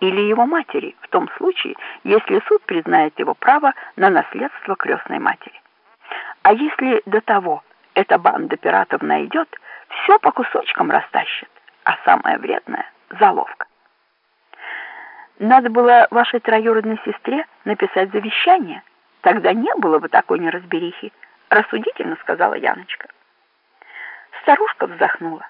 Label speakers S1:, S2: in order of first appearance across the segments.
S1: или его матери, в том случае, если суд признает его право на наследство крестной матери. А если до того эта банда пиратов найдет, все по кусочкам растащит, а самое вредное — заловка. Надо было вашей троюродной сестре написать завещание, тогда не было бы такой неразберихи, рассудительно сказала Яночка. Старушка вздохнула.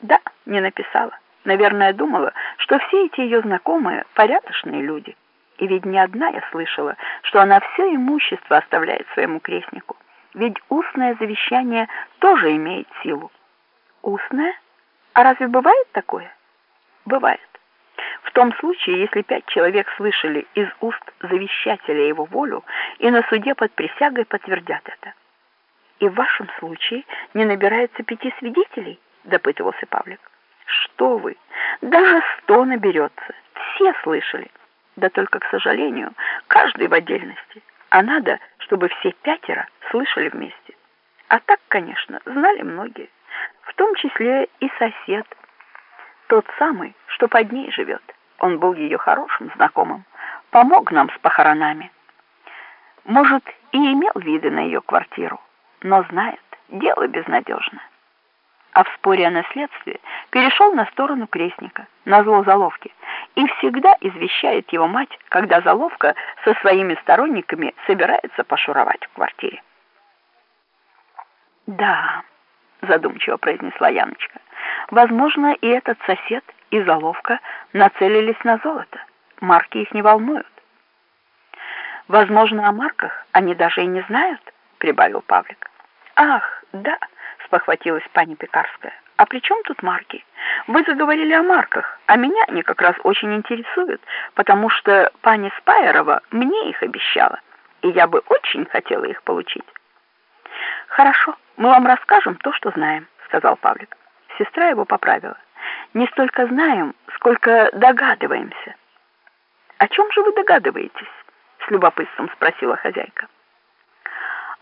S1: Да, не написала. Наверное, думала, что все эти ее знакомые порядочные люди. И ведь не одна я слышала, что она все имущество оставляет своему крестнику. Ведь устное завещание тоже имеет силу. Устное? А разве бывает такое? Бывает. В том случае, если пять человек слышали из уст завещателя его волю и на суде под присягой подтвердят это. И в вашем случае не набирается пяти свидетелей, допытывался Павлик. Что вы? Даже сто наберется. Все слышали. Да только, к сожалению, каждый в отдельности. А надо, чтобы все пятеро слышали вместе. А так, конечно, знали многие. В том числе и сосед. Тот самый, что под ней живет. Он был ее хорошим знакомым. Помог нам с похоронами. Может, и имел виды на ее квартиру. Но знает, дело безнадежно а в споре о наследстве перешел на сторону крестника, на зло заловки, и всегда извещает его мать, когда заловка со своими сторонниками собирается пошуровать в квартире. «Да», — задумчиво произнесла Яночка, «возможно, и этот сосед, и заловка нацелились на золото. Марки их не волнуют». «Возможно, о марках они даже и не знают», — прибавил Павлик. «Ах, да», спохватилась пани Пекарская. «А при чем тут марки? Вы заговорили о марках, а меня они как раз очень интересуют, потому что пани Спайерова мне их обещала, и я бы очень хотела их получить». «Хорошо, мы вам расскажем то, что знаем», — сказал Павлик. Сестра его поправила. «Не столько знаем, сколько догадываемся». «О чем же вы догадываетесь?» — с любопытством спросила хозяйка.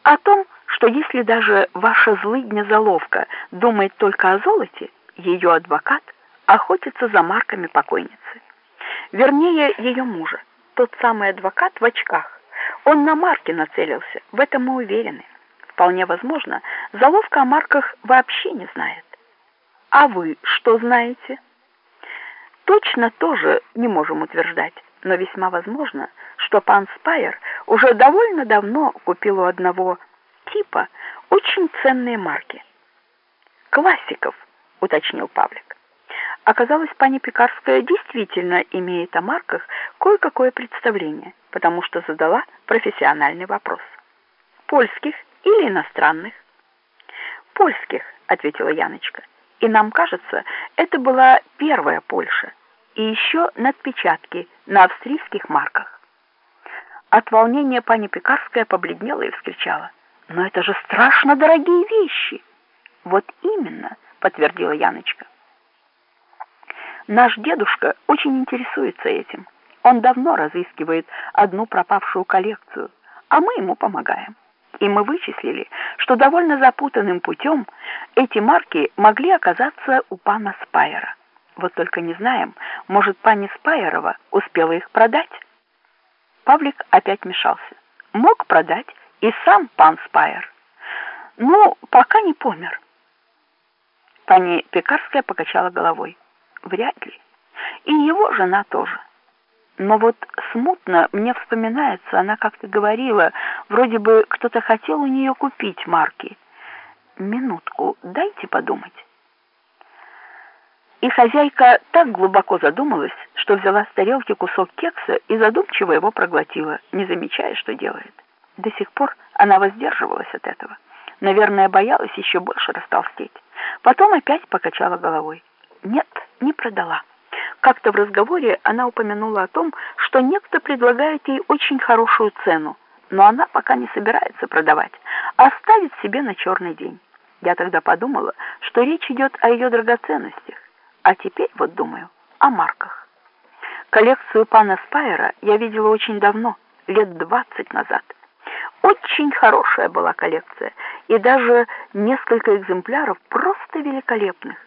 S1: «О том, что если даже ваша злыдня-заловка думает только о золоте, ее адвокат охотится за марками покойницы. Вернее, ее мужа, тот самый адвокат в очках. Он на марки нацелился, в этом мы уверены. Вполне возможно, заловка о марках вообще не знает. А вы что знаете? Точно тоже не можем утверждать, но весьма возможно, что пан Спайер уже довольно давно купил у одного типа очень ценные марки. Классиков, уточнил Павлик. Оказалось, пани Пекарская действительно имеет о марках кое-какое представление, потому что задала профессиональный вопрос. Польских или иностранных? Польских, ответила Яночка. И нам кажется, это была первая Польша. И еще надпечатки на австрийских марках. От волнения пани Пекарская побледнела и вскричала. Но это же страшно дорогие вещи. Вот именно, подтвердила Яночка. Наш дедушка очень интересуется этим. Он давно разыскивает одну пропавшую коллекцию, а мы ему помогаем. И мы вычислили, что довольно запутанным путем эти марки могли оказаться у пана Спайера. Вот только не знаем, может, пани Спайерова успела их продать? Павлик опять мешался. Мог продать, и сам пан Спайер. Ну, пока не помер. Пани Пекарская покачала головой. Вряд ли. И его жена тоже. Но вот смутно мне вспоминается, она как-то говорила, вроде бы кто-то хотел у нее купить марки. Минутку, дайте подумать. И хозяйка так глубоко задумалась, что взяла с тарелки кусок кекса и задумчиво его проглотила, не замечая, что делает. До сих пор она воздерживалась от этого. Наверное, боялась еще больше растолстеть. Потом опять покачала головой. Нет, не продала. Как-то в разговоре она упомянула о том, что некто предлагает ей очень хорошую цену, но она пока не собирается продавать, а оставит себе на черный день. Я тогда подумала, что речь идет о ее драгоценностях, а теперь вот думаю о марках. Коллекцию пана Спайера я видела очень давно, лет двадцать назад. Очень хорошая была коллекция, и даже несколько экземпляров просто великолепных.